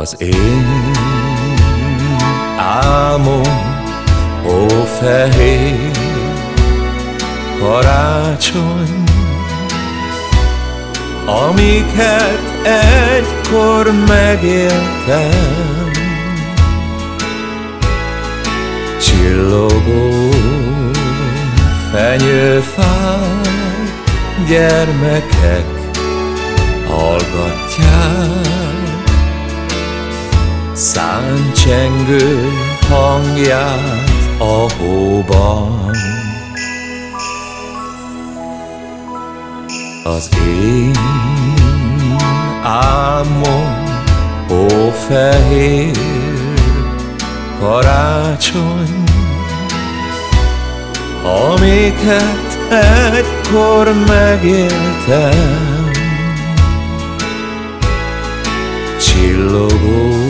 Az én álmom, ó fehér karácsony, Amiket egykor megéltem, Csillogó fenyőfák, gyermekek hallgatják, Száncsengő hangját a hóban. Az én álmom, ó fehér karácsony, Amiket egykor megéltem, Csillogó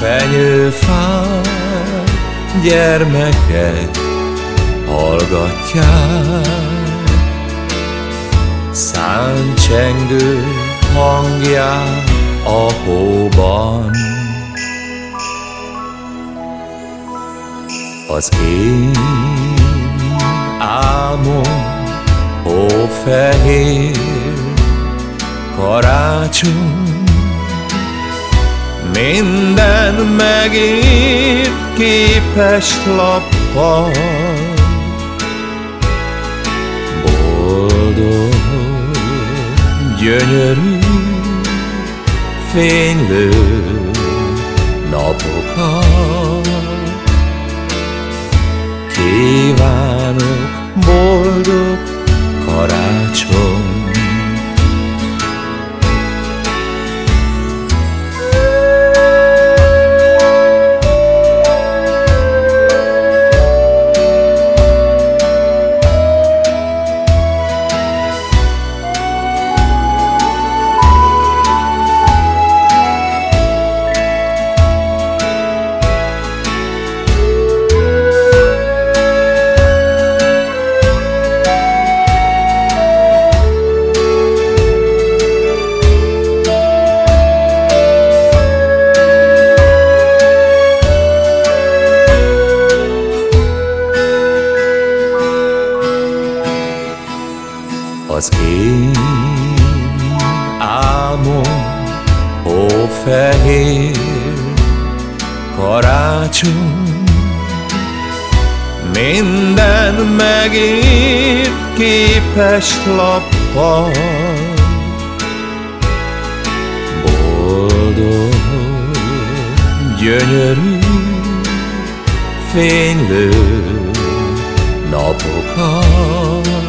fenyőfák, gyermekek hallgatják. Száncsengő hangját a hóban. Az én álmom, fehér karácsony minden megint képes lappal. Boldog, gyönyörű, fénylő napokat. Kívánok boldog én álmom, ó fehér karácsony, Minden megint képes lappal. Boldog, gyönyörű, fénylő napokat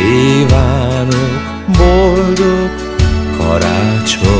Kívánok boldog karácsony!